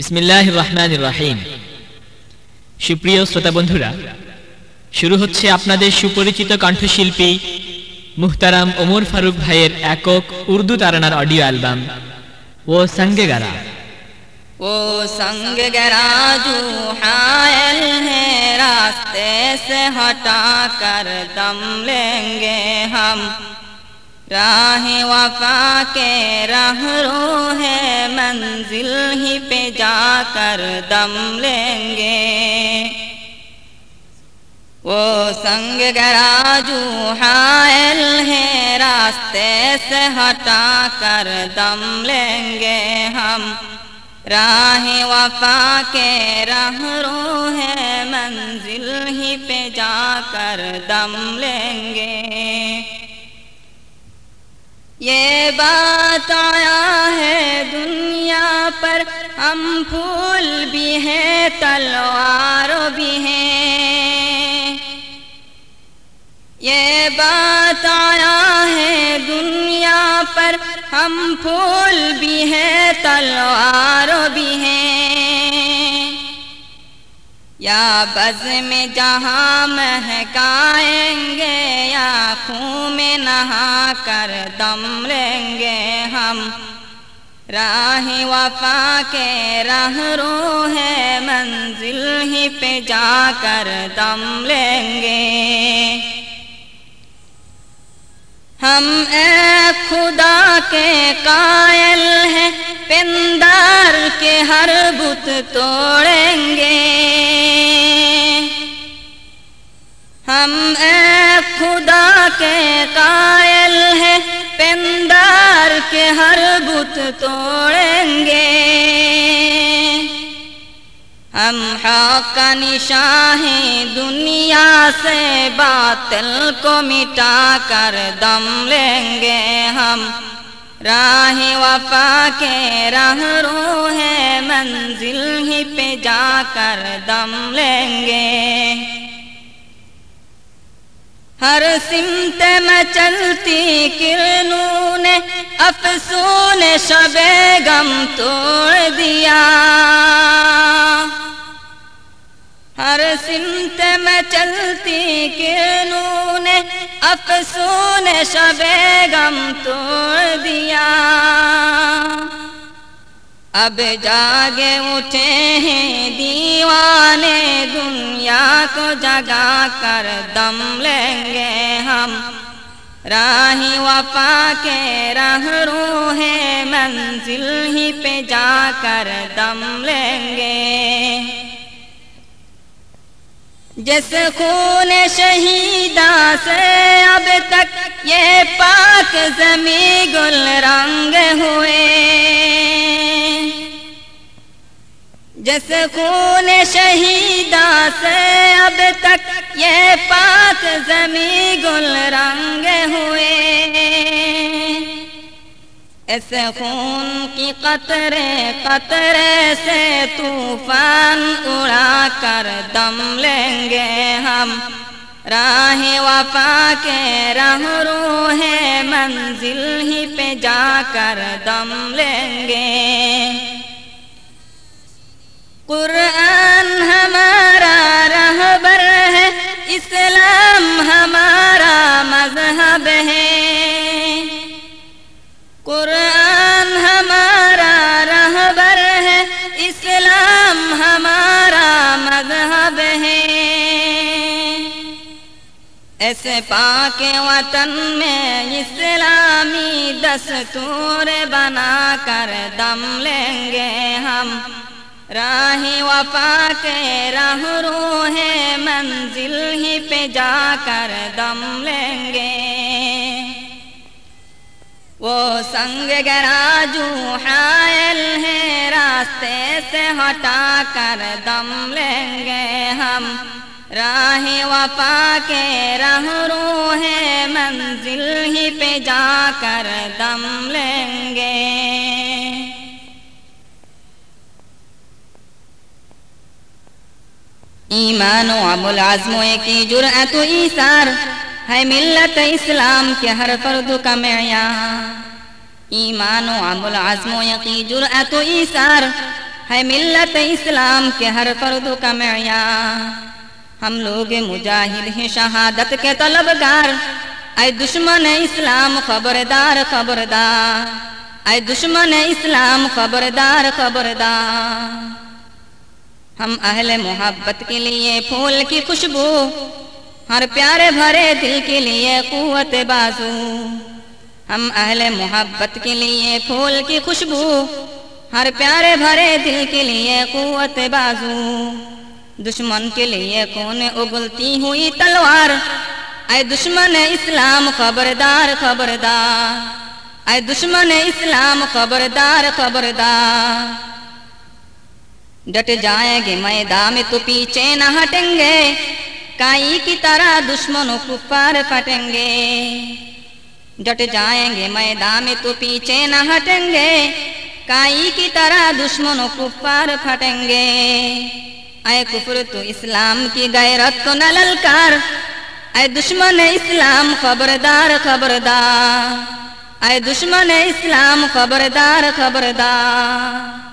বিসমিল্লাহ রহমান রাহিম। সুপ্রিয় শ্রোতা বন্ধুরা, শুরু হচ্ছে আপনাদের সুপরিচিত কণ্ঠশিল্পী মুহতারাম ওমর ফারুক ভাইয়ের একক উর্দু তারানার অডিও অ্যালবাম, ও সঙ্গে গারা। ও সঙ্গ গরাজু হায়ল হে রাস্তে সে হটা কর দম লেঙ্গে হাম। راہ وفا کے راہ رو ہے، منزل ہی پہ جا کر دم لیں گے۔ وہ سنگ گراجو حائل ہے، راستے سے ہٹا کر دم لیں گے ہم۔ راہ وفا کے راہ رو ہے، منزل ہی پہ جا کر دم لیں گے۔ یہ بات آیا ہے دنیا پر، ہم پھول بھی ہیں تلوار بھی ہیں۔ یہ بات آیا ہے دنیا پر، ہم پھول بھی ہیں تلوار بھی ہیں۔ یا بز میں جہاں مہکائیں گے، یا خون میں نہا کر دم لیں گے ہم۔ راہ وفا کے راہ رو ہے منزل ہی پہ جا کر دم لیں گے۔ ہم اے خدا کے قائل ہیں، پندار کے ہر بت توڑیں گے۔ بت توڑیں گے ہم حق کا نشاں ہیں دنیا سے باطل کو مٹا کر دم لیں گے ہم راہ وفا کے راہ رو ہے منزل ہی پہ جا کر دم لیں گے ہر سمت میں چلتی کرنوں نے افسون شب غم توڑ دیا۔ ہر سمت میں چلتی کرنوں نے افسون شب غم توڑ دیا۔ اب جاگے اٹھے ہیں دیوانے، دنیا کو جگا کر دم لیں گے ہم۔ راہ وفا کے راہ رو ہے منزل ہی پہ جا کر دم لیں گے۔ جس خون شہیدہ سے اب تک یہ پاک زمیں گل رنگ ہوئے۔ جس خون شہیدہ سے اب تک یہ پاک زمیں گل رنگ ہوئے۔ اس خون کی قطرے قطرے سے طوفان اڑا کر دم لیں گے ہم۔ راہ وفا کے راہ رو ہے منزل ہی پہ جا کر دم لیں گے۔ قرآن ہمارا رہبر ہے، اسلام ہمارا مذہب ہے۔ قرآن ہمارا رہبر ہے، اسلام ہمارا مذہب ہے۔ ایسے پاک وطن میں اسلامی دستور بنا کر دم لیں گے ہم۔ راہ وفا کے راہ رو ہے منزل ہی پہ جا کر دم لیں گے۔ وہ سنگ گراجو حائل ہے راستے سے ہٹا کر دم لیں گے ہم۔ راہ وفا کے راہ رو ہے منزل ہی پہ جا کر دم لیں گے۔ ایمان و عمل عزم کی جرأت و ایثار. ہے ملت اسلام کے ہر فرد کا معیار. ایمان و عمل عزم و جرأت و ایثار. ہے ملت اسلام کے ہر فرد کا معیار. ہم لوگ مجاہد ہیں شہادت کے طلبگار. اے دشمن اسلام، خبردار خبردار. اے دشمن اسلام، خبردار خبردار. ہم اہل محبت کے لیے پھول کی خوشبو، ہر پیارے بھرے دل کے لیے قوت بازو۔ ہم اہل محبت کے لیے پھول کی خوشبو، ہر پیارے بھرے دل کے لیے قوت بازو۔ دشمن کے لیے کون اگلتی ہوئی تلوار؟ اے دشمن اسلام، خبردار خبردار۔ اے دشمن اسلام، خبردار خبردار۔ ڈٹ جائیں گے میدان میں تو پیچھے نہ ہٹیں گے۔ کائی کی طرح دشمنوں کو پھٹیں گے۔ ڈٹ جائیں گے میدان میں تو پیچھے نہ ہٹیں گے۔ کائی کی طرح دشمنوں کو پھٹیں گے۔ اے کفر تو اسلام کی غیرت تو نہ للکار۔ اے دشمن اسلام خبردار خبردار۔ اے دشمن اسلام خبردار خبردار۔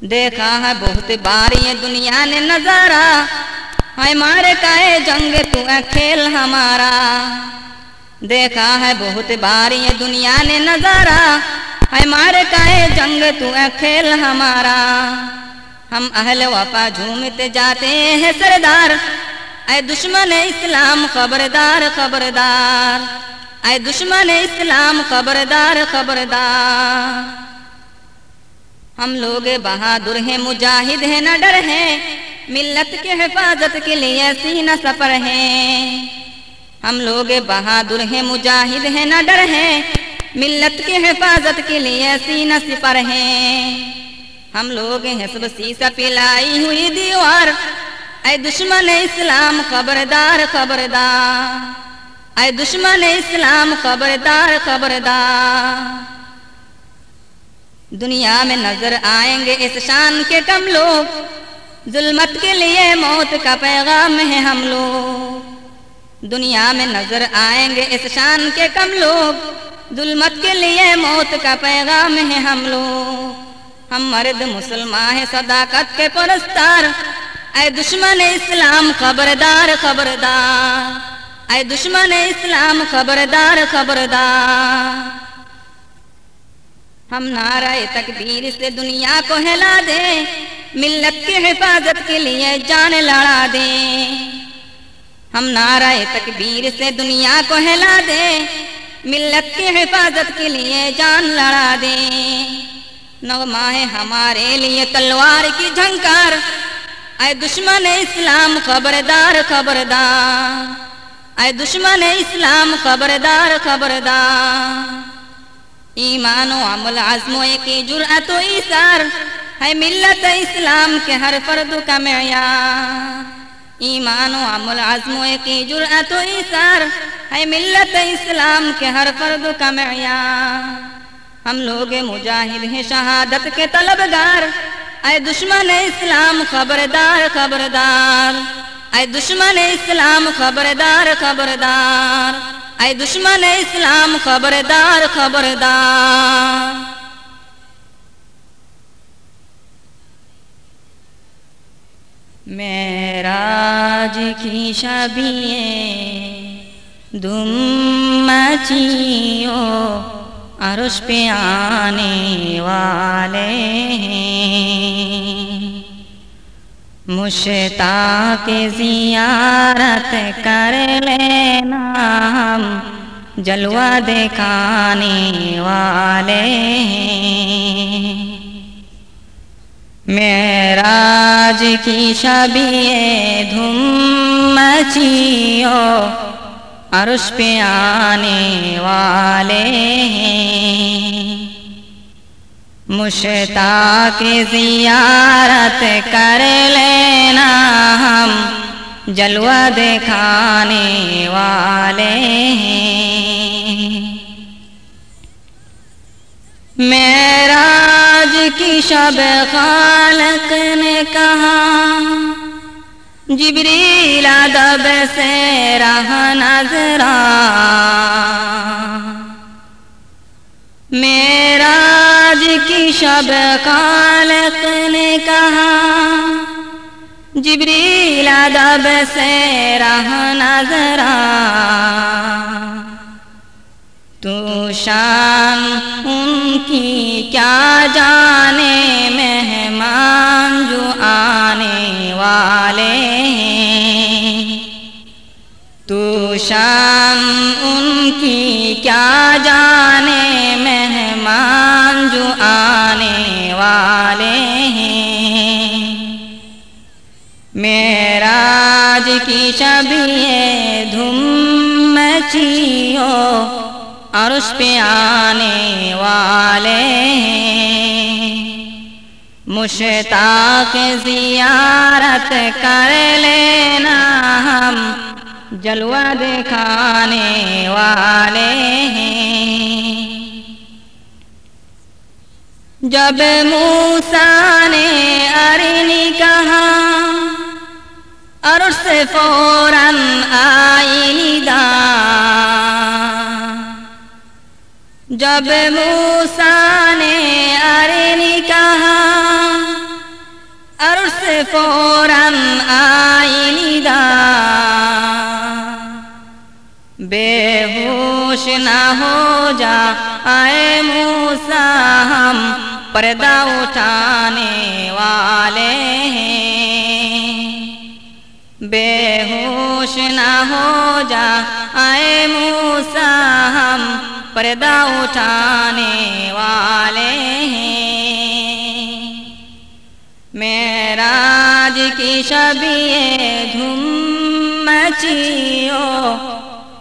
دیکھا ہے بہت بار یہ دنیا نے نظارہ۔ ہے مارے کائے جنگ تو اے کھیل ہمارا۔ دیکھا ہے بہت بار یہ دنیا نے نظارہ۔ ہے مارے کائے جنگ تو اے کھیل ہمارا۔ ہم اہل وفا جھومتے جاتے ہیں سردار۔ اے دشمن اسلام خبردار خبردار۔ اے دشمن اسلام خبردار خبردار۔ ہم لوگ بہادر ہیں، مجاہد ہیں، نہ ڈر ہیں۔ ملت کے حفاظت کے لیے سینہ سفر ہیں۔ ہم لوگ بہادر ہیں، مجاہد ہیں، نہ ڈر ہیں۔ ملت کے حفاظت کے لیے سینہ سفر ہیں۔ ہم لوگ ہیں سب پلائی ہوئی دیوار۔ اے دشمن اسلام، خبردار خبردار۔ اے دشمن اسلام، خبردار خبردار۔ دنیا میں نظر آئیں گے اس شان کے کم لوگ۔ ظلمت کے لیے موت کا پیغام ہے ہم لوگ۔ دنیا میں نظر آئیں گے اس شان کے کم لوگ۔ ظلمت کے لیے موت کا پیغام ہے ہم لوگ۔ ہم مرد مسلمان ہیں صداقت کے پرستار۔ اے دشمن اسلام، خبردار خبردار۔ اے دشمن اسلام، خبردار خبردار۔ ہم نعرہ تکبیر سے دنیا کو ہلا دیں، ملت کی حفاظت کے لیے جان لڑا دیں۔ ہم نعرہ تکبیر سے دنیا کو ہلا دیں، ملت کی حفاظت کے لیے جان لڑا دیں۔ نغمہ ہے ہمارے لیے تلوار کی جھنکار، اے دشمن اسلام خبردار خبردار۔ اے دشمن اسلام خبردار خبردار۔ ایمان و عمل عزم و کی جرأت و ایثار. ہے ملت اسلام کے ہر فرد کا معیار. ایمان و عمل عزم و کی جرأت و ایثار. ہے ملت اسلام کے ہر فرد کا معیار. ہم لوگ مجاہد ہیں شہادت کے طلبگار. اے دشمن اسلام، خبردار خبردار. اے دشمن اسلام، خبردار خبردار. اے دشمن اسلام خبردار خبردار۔ میراج کی شبیے دم مچیو عرش پہ آنے والے مشتاق زیارت کر لینا ہم، جلوہ دکھانے والے معراج کی شبیے دھم مچیو، عرش پہ آنے والے مشتاق زیارت کر لینا ہم، جلوہ دکھانے والے معراج کی شب خالق نے کہا، جبریل ادب سے رہ نظرا میراج کی شب خالق نے کہا، جبریل ادب سے رہ نظر تو شان ان کی کیا جانے، مہمان جو آنے والے ہیں۔ تو شان ان کی کیا جانے، مہمان جو آنے والے ہیں۔ میراج کی شبیے دھم مچیو اور اس پہ آنے والے ہیں۔ مشتاق زیارت کر لینا ہم، جلوہ دکھانے والے ہیں۔ جب موسا نے ارنی کہا اور اس سے فوراً آئی ندا جب موسا نے ارنی کہا اور اس سے فوراً آئی ندا بے ہوش نہ پردہ اٹھانے والے ہیں۔ بے ہوش نہ ہو جا، آئے موسا ہم پردہ اٹھانے والے ہیں۔ میراج کی شبیے دھم مچیو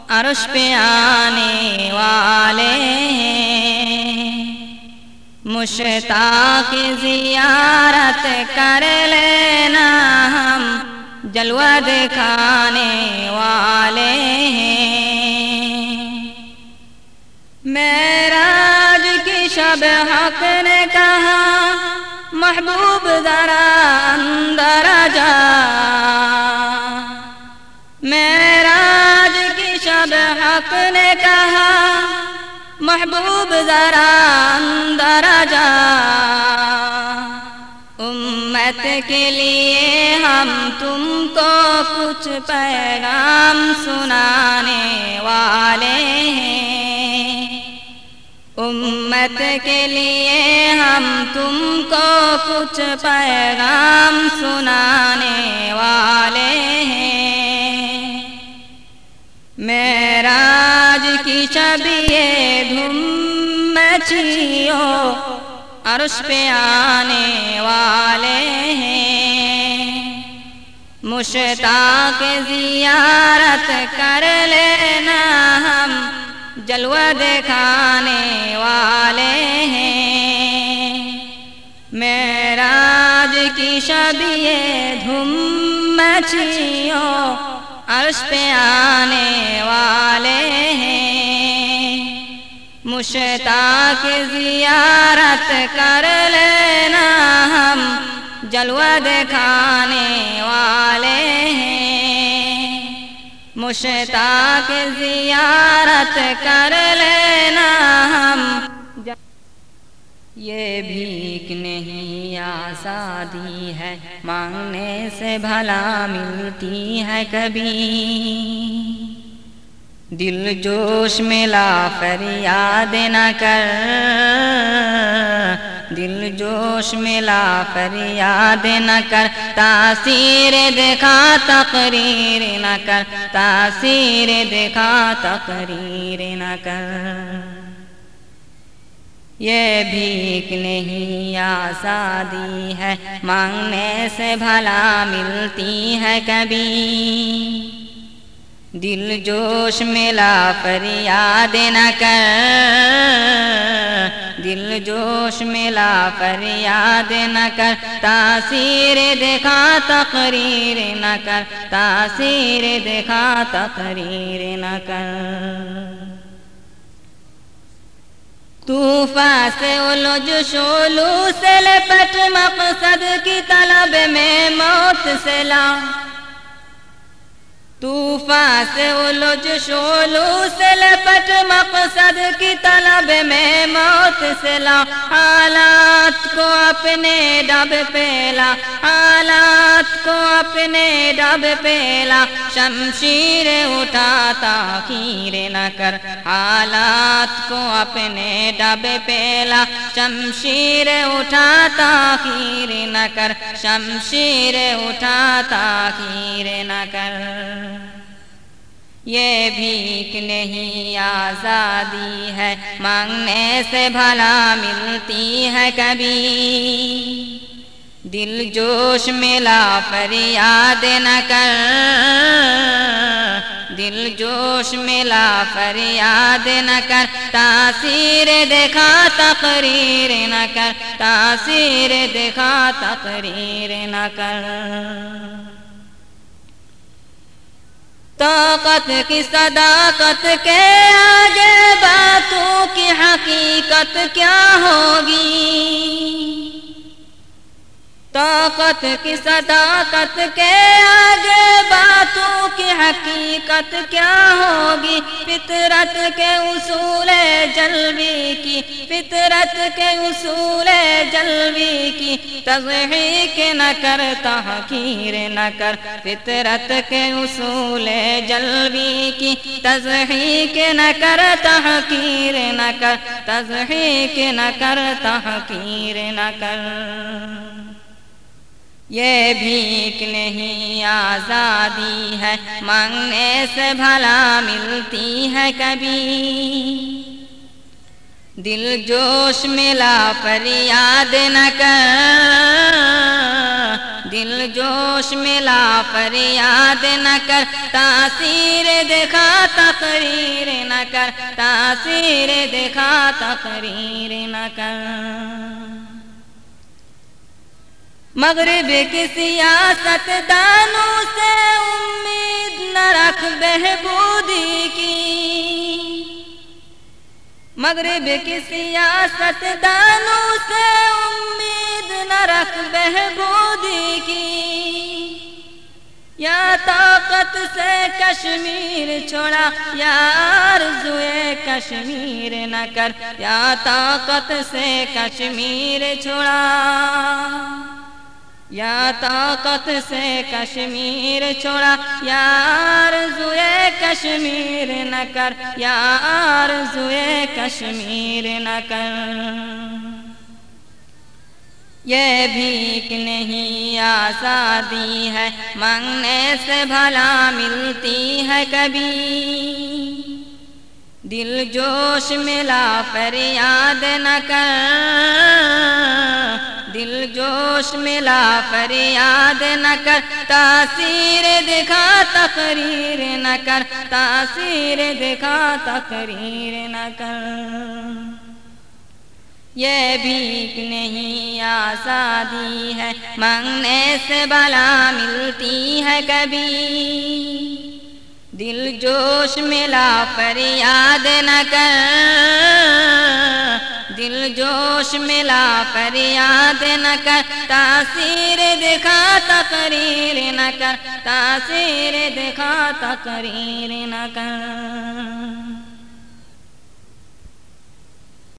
عرش پہ آنے والے ہیں۔ مشتاق زیارت کر لینا ہم، جلوہ دکھانے والے ہیں۔ میراج کی شب حق نے کہا، محبوب ذرا اندر جا میراج کی شب حق نے کہا محبوب ذرا اندر جا امت کے لیے ہم تم کو کچھ پیغام سنانے والے ہیں۔ امت کے لیے ہم تم کو کچھ پیغام سنانے والے ہیں۔ میراج کی شبیے دھم مچیو عرش پہ آنے والے ہیں۔ مشتاق زیارت کر لینا ہم، جلوہ دکھانے والے ہیں۔ میراج کی شبیے دھم مچیو عرش پہ آنے والے ہیں۔ مشتاق زیارت کر لینا ہم، جلوہ دکھانے والے ہیں۔ مشتاق زیارت کر لینا ہم یہ بھیک نہیں، آزادی ہے۔ مانگنے سے بھلا ملتی ہے کبھی۔ دل جوش میں فریاد نہ کر۔ دل جوش میں فریاد نہ کر۔ تاثیر دکھا تقریر نہ کر۔ تاثیر دکھا تقریر نہ کر۔ یہ بھیک نہیں، آزادی ہے۔ مانگنے سے بھلا ملتی ہے کبھی۔ دل جوش میں لا فریاد نہ کر۔ دل جوش میں لا فریاد نہ کر۔ تاثیر دکھا تقریر نہ کر۔ تاثیر دکھا تقریر نہ کر۔ طوفان سے الجھ شولو سے لپٹ مقصد کی طلب میں موت سے لا طوفان سے الجھ شولو سے لپٹ مقصد کی طلب میں موت سے لا حالات کو اپنے ڈب پیلا حالات کو اپنے ڈب پیلا شمشیر اٹھاتا، کھیر نہ کر، حالات کو اپنے ڈب پیلا شمشیر اٹھاتا، کھیر نہ کر، شمشیر اٹھاتا، کھیر نہ کر۔ یہ بھیک نہیں، آزادی ہے، مانگنے سے بھلا ملتی ہے کبھی۔ دل جوش ملا فریاد نہ کر۔ دل جوش ملا فریاد نہ کر۔ تاثیر دیکھا، تقریر نہ کر۔ تاثیر دیکھا، تقریر نہ کر۔ طاقت کی صداقت کے آگے باتوں کی حقیقت کیا ہوگی؟ طاقت کی صداقت کے آگے باتوں کی حقیقت کیا ہوگی؟ فطرت کے اصول جلوی کی، فطرت کے اصول جلوی کی۔ تضحیق نہ کر، تحقیر نہ کر۔ فطرت کے اصول جلوی کی۔ تضحیق نہ کر، تحقیر نہ کر۔ تضحیق نہ کر، تحقیر نہ کر۔ یہ بھیک نہیں، آزادی ہے۔ مانگنے سے بھلا ملتی ہے کبھی۔ دل جوش ملا پر یاد نہ کر۔ دل جوش ملا پر یاد نہ کر۔ تاثیر دکھا تقریر نہ کر۔ تاثیر دکھا تقریر نہ کر۔ مغرب کی سیاست دانوں سے امید نہ رکھ بہبودی کی۔ مغرب کی سیاست دانوں سے امید نہ رکھ بہبودی کی۔ یا طاقت سے کشمیر چھوڑا، یا آرزوئے کشمیر نہ کر۔ یا طاقت سے کشمیر چھوڑا۔ یا طاقت سے کشمیر چھوڑا، یا آرزوئے کشمیر نہ کر، یا آرزوئے کشمیر نہ کر۔ یہ بھیک نہیں، آزادی ہے، مانگنے سے بھلا ملتی ہے کبھی۔ دل جوش ملا پر یاد نہ کر۔ دل جوش ملا پر یاد نہ کر، تاثیر دکھا، تقریر نہ کر، تاثیر دکھا، تقریر نہ کر۔ یہ بھیک نہیں، آزادی ہے مانگنے سے بلا ملتی ہے کبھی۔ دل جوش ملا پر یاد نہ کر۔ دل جوش ملا پر یاد نہ کر، تاثیر دکھا، تقریر نہ کر، تاثیر دکھا، تقریر نہ کر۔